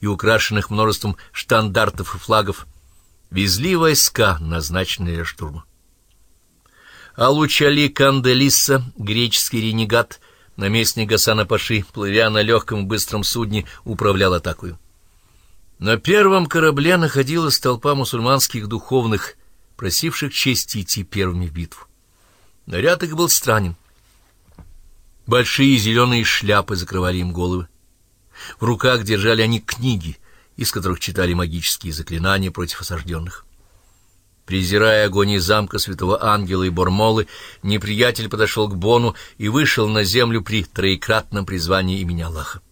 и украшенных множеством штандартов и флагов, везли войска, назначенные для штурма. Алучали Канделиса, греческий ренегат, наместник Гасана Паши, плывя на легком быстром судне, управлял атакою. На первом корабле находилась толпа мусульманских духовных, просивших чести идти первыми в битву. Наряд их был странен. Большие зеленые шляпы закрывали им головы. В руках держали они книги, из которых читали магические заклинания против осажденных. Презирая огонь из замка святого ангела и Бормолы, неприятель подошел к Бону и вышел на землю при троекратном призвании имени Аллаха.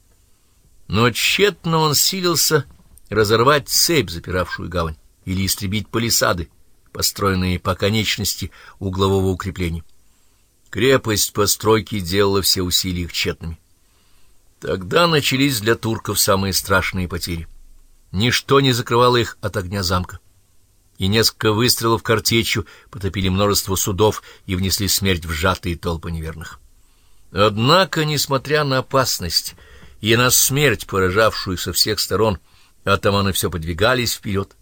Но тщетно он силился разорвать цепь, запиравшую гавань, или истребить палисады, построенные по конечности углового укрепления. Крепость постройки делала все усилия их тщетными. Тогда начались для турков самые страшные потери. Ничто не закрывало их от огня замка. И несколько выстрелов картечью потопили множество судов и внесли смерть в сжатые толпы неверных. Однако, несмотря на опасность и на смерть, поражавшую со всех сторон, атаманы все подвигались вперед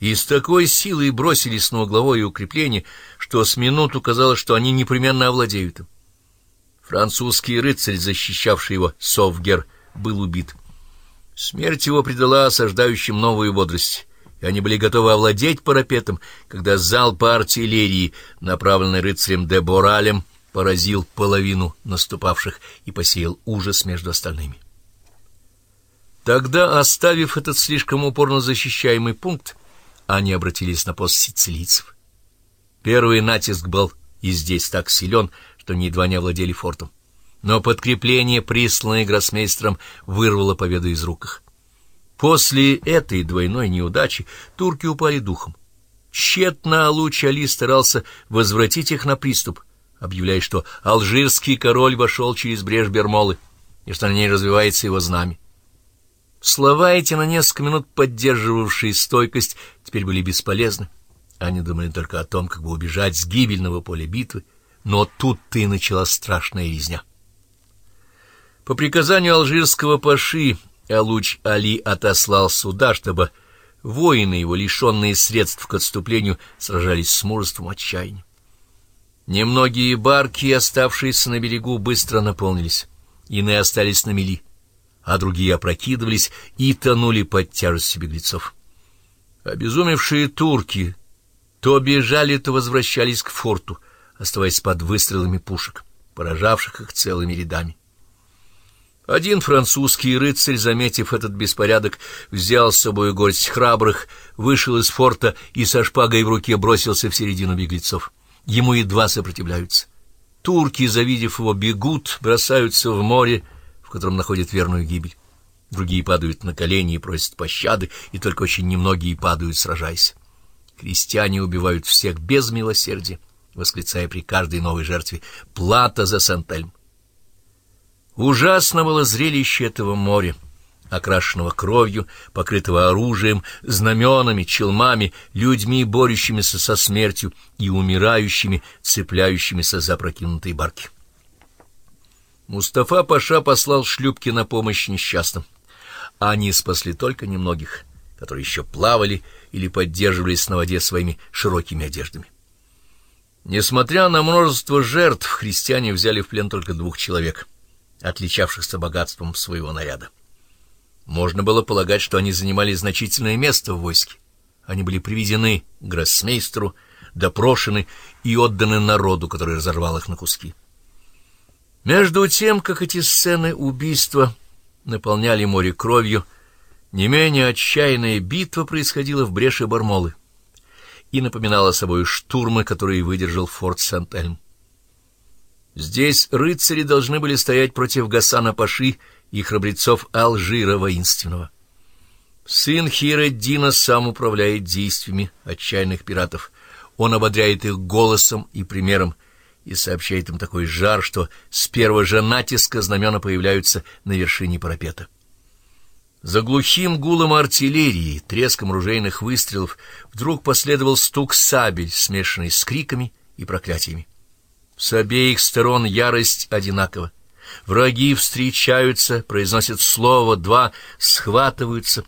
и с такой силой бросились на угловое укрепление, что с минуту казалось, что они непременно овладеют им. Французский рыцарь, защищавший его, Совгер, был убит. Смерть его придала осаждающим новую бодрость, и они были готовы овладеть парапетом, когда залп артиллерии, направленный рыцарем де Боралем, поразил половину наступавших и посеял ужас между остальными. Тогда, оставив этот слишком упорно защищаемый пункт, они обратились на пост сицилийцев. Первый натиск был и здесь так силен, что они едва не овладели фортом. Но подкрепление, присланное гроссмейстером, вырвало победу из рук. После этой двойной неудачи турки упали духом. Тщетно Алуч Али старался возвратить их на приступ, объявляя, что алжирский король вошел через брешь Бермолы и что на ней развивается его знамя. Слова эти, на несколько минут поддерживавшие стойкость, теперь были бесполезны. Они думали только о том, как бы убежать с гибельного поля битвы, но тут-то и началась страшная резня. По приказанию алжирского паши Алуч Али отослал суда, чтобы воины его, лишенные средств к отступлению, сражались с мужеством отчаяния. Немногие барки, оставшиеся на берегу, быстро наполнились, иные остались на мели а другие опрокидывались и тонули под тяжестью беглецов. Обезумевшие турки то бежали, то возвращались к форту, оставаясь под выстрелами пушек, поражавших их целыми рядами. Один французский рыцарь, заметив этот беспорядок, взял с собой горсть храбрых, вышел из форта и со шпагой в руке бросился в середину беглецов. Ему едва сопротивляются. Турки, завидев его, бегут, бросаются в море, котором находят верную гибель. Другие падают на колени и просят пощады, и только очень немногие падают, сражаясь. Крестьяне убивают всех без милосердия, восклицая при каждой новой жертве «Плата за Сантельм». Ужасно было зрелище этого моря, окрашенного кровью, покрытого оружием, знаменами, челмами, людьми, борющимися со смертью и умирающими, цепляющимися за прокинутые барки. Мустафа Паша послал шлюпки на помощь несчастным. Они спасли только немногих, которые еще плавали или поддерживались на воде своими широкими одеждами. Несмотря на множество жертв, христиане взяли в плен только двух человек, отличавшихся богатством своего наряда. Можно было полагать, что они занимали значительное место в войске. Они были приведены к гроссмейстеру, допрошены и отданы народу, который разорвал их на куски. Между тем, как эти сцены убийства наполняли море кровью, не менее отчаянная битва происходила в бреше Бармолы и напоминала собой штурмы, которые выдержал форт Сент-Эльм. Здесь рыцари должны были стоять против Гасана Паши и храбрецов Алжира воинственного. Сын Хиреддина сам управляет действиями отчаянных пиратов. Он ободряет их голосом и примером, и сообщает им такой жар, что с первого же натиска знамена появляются на вершине парапета. За глухим гулом артиллерии, треском ружейных выстрелов, вдруг последовал стук сабель, смешанный с криками и проклятиями. С обеих сторон ярость одинакова. Враги встречаются, произносят слово, два, схватываются,